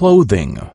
clothing.